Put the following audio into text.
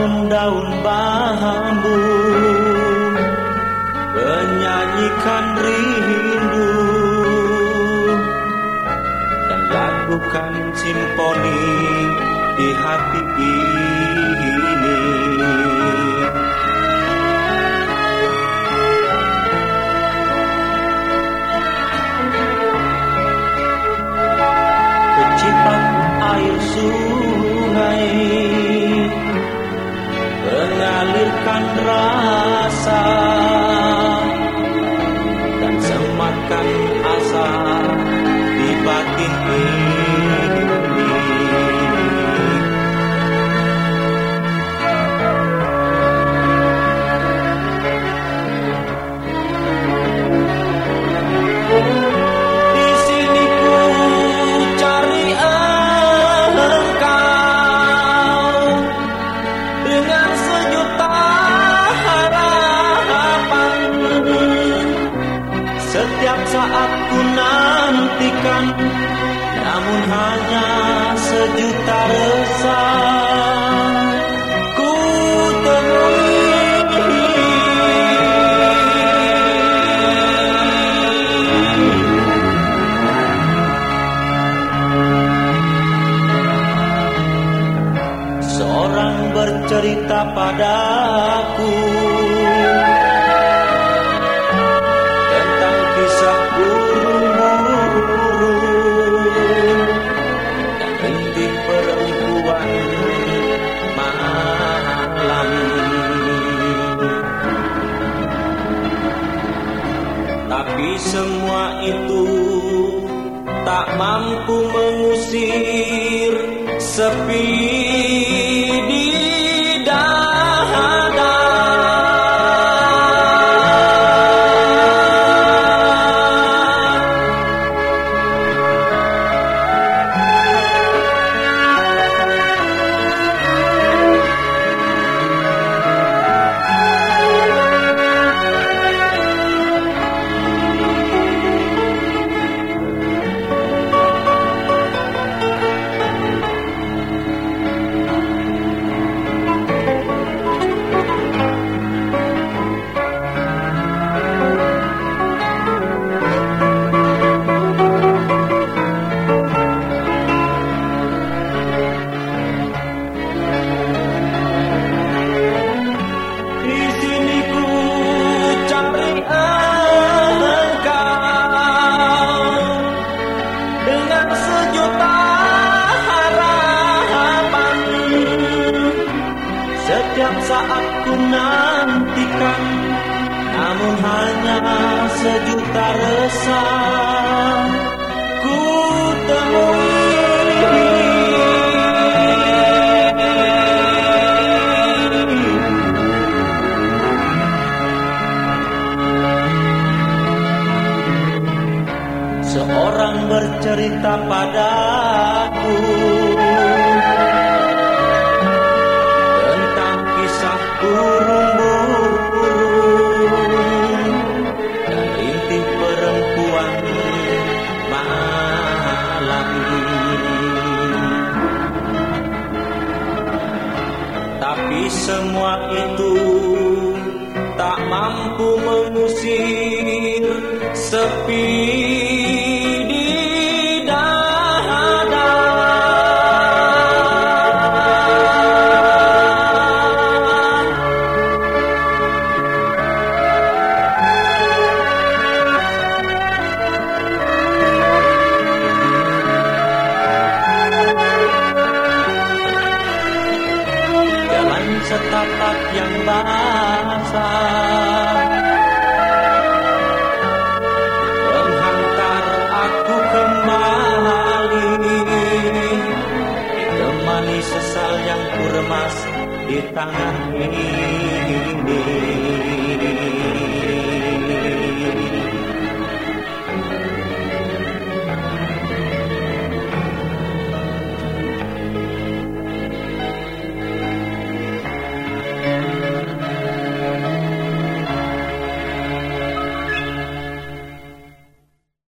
daun-daun bambu menyanyikan rindu dan lakukan simfoni di hati ini. Kecipat air sungai mengalirkan rasa Setiap saat ku nantikan Namun hanya sejuta resah. Ku temui. Seorang bercerita padaku semua itu tak mampu mengusir sepi saat ku nantikan, namun hanya sejuta resah ku temui. Seorang bercerita padaku semua itu tak mampu mengusir sepi setapak yang basah. Menghantar aku kembali. Ditemani sesal yang ku remas di tangan ini